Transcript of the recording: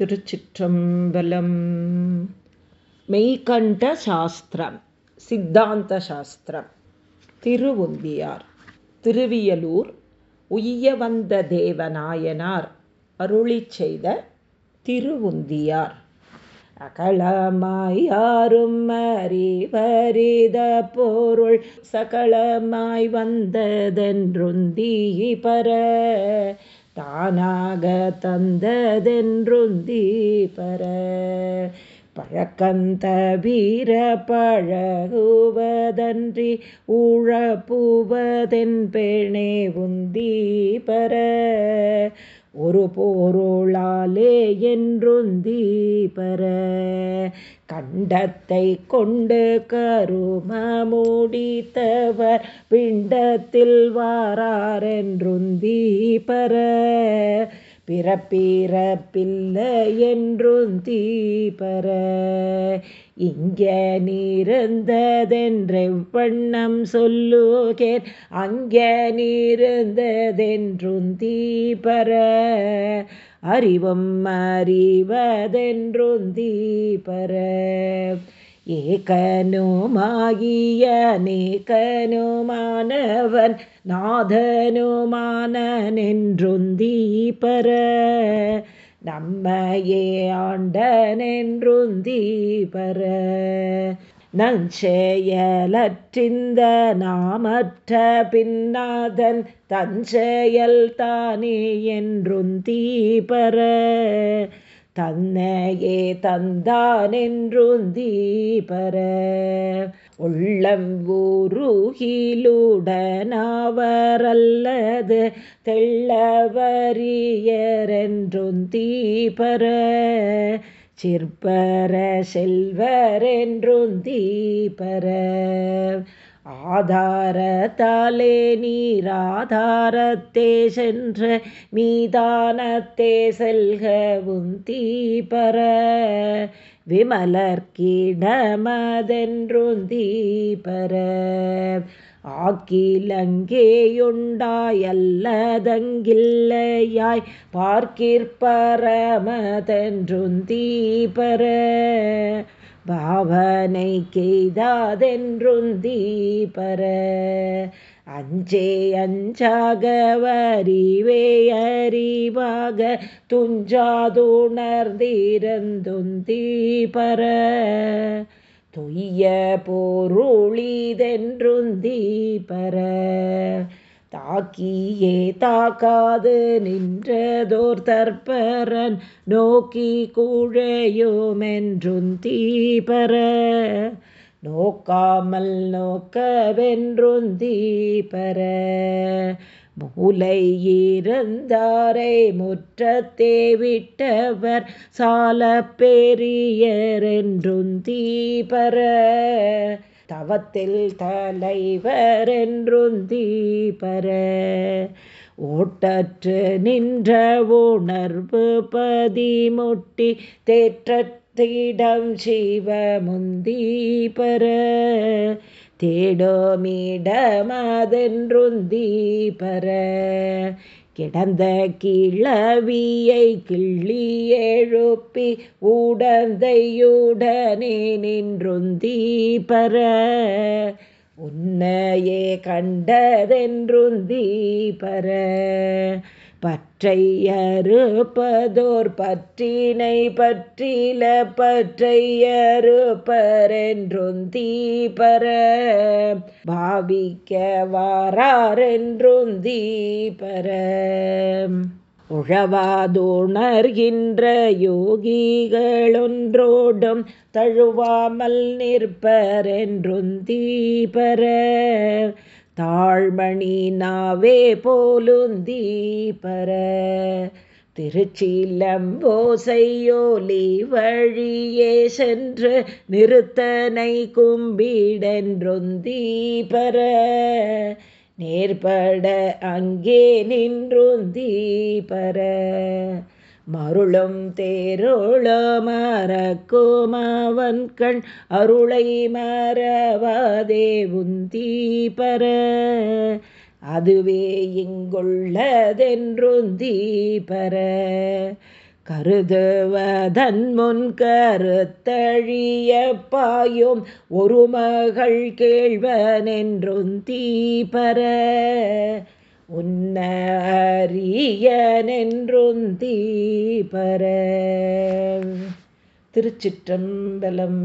திருச்சிற்றம்பலம். மெய்கண்ட சாஸ்திரம் சித்தாந்த சாஸ்திரம். திருவுந்தியார் திருவியலூர் உய்ய வந்த தேவநாயனார் அருளி செய்த திருவுந்தியார். அகலமாய் யாரும் அறிவரித பொருள் சகலமாய் வந்ததென்றுந்தி பர தானாக தந்ததென்றுந்தீபர பழக்கந்த வீர பழகுவதன்றி உழப்புவதென் பெணே உந்தீபர ஒரு போருளாலே என்றுந்தீபர கண்டத்தை கொண்டு கரும மூடித்தவர் பிண்டத்தில் வாரென்றுந்தி பர பிறப்பிறப்பில்லை என்றும் தீபர. இங்கே நீருந்ததென்றெவ்வண்ணம் சொல்லுகேன் அங்கே நீருந்ததென்றும் தீபர. அறிவும் அறிவதென்றொந்தீபர ஏகனுமாகிய நேகனுமானவன் நாதனுமானென்றுந்தீபர நம்மையே ஆண்டனென்றுந்தீபர நஞ்செயலற்றிந்த நாமற்ற பின்னாதன் தஞ்செயல் தானே என்றும் தீபர. தன்னையே தந்தானென்றும் தீபர. உள்ளம் ஊருகிலுடனாவரல்லது தெள்ளவரியரென்றும் தீபர. சிற்பர செல்வரென்றும் தீபர. ஆதாரத்தாலே நீராதாரத்தே சென்ற மீதானத்தே செல்கவும் தீபர. விமலர்கிடமதென்றும் தீபர. ஆக்கிலங்கேயுண்டாயல்லதங்கில்லையாய் பார்க்கிற்பரமதென்றுந்தீபர பாவனை கெய்தாதென்றுந்தீபர அஞ்சே அஞ்சாக வரிவே அறிவாக துஞ்சாதுணர்ந்திருந்துந்தீபர தொய்ய போருளிதென்றுந்தி பர தாக்கியே தாக்காது நின்றதோர் தற்பரன் நோக்கி கூழையோமென்றும் தீபர. நோக்காமல் நோக்கவென்றும் தீபர. மூலை இருந்தாரை முற்றத்தே விட்டவர் சால பெரியரென்றும் தீபர. தவத்தில் தலைவரென்றும் தீபர. ஓட்டற்று நின்ற உணர்வு பதிமுட்டி தேற்றத்திடம் சிவமுந்தீபர முந்தீபர தேடோமிடமதென்றும் கிடந்த கிளவியை கிள்ளி எழுப்பி உடந்தையுடனே நின்றும் தீபர உன்னையே கண்டதென்றும் பற்றையறுப்பதோர் பற்றினை பற்றில பற்றை அறுப்பரென்றும் தீபர. பாவிக்க வாரென்றும் தீபர. உழவாதுணர்கின்ற யோகிகளொன்றோடும் தழுவாமல் நிற்பரென்றும் தீபர. தாழ்மணி நாவே போலுந்தி பர. திருச்சிலம்போசையோலி வழியே சென்று நிறுத்தனை கும்பிடென்றொந்தி பர. நேர்பட அங்கே நின்றும் பர. மருளும் தேருளமரக்குமவன் கண் அருளை மறவாதே உந்தீபர. அதுவே இங்குள்ளதென்றுந்தீபர கருதுவதன் முன் கருத்தழிய பாயும் ஒரு மகள் கேள்வனென்றும் தீபர. உன்ன அரியனென்றும் பர திருச்சிற்றம்பலம்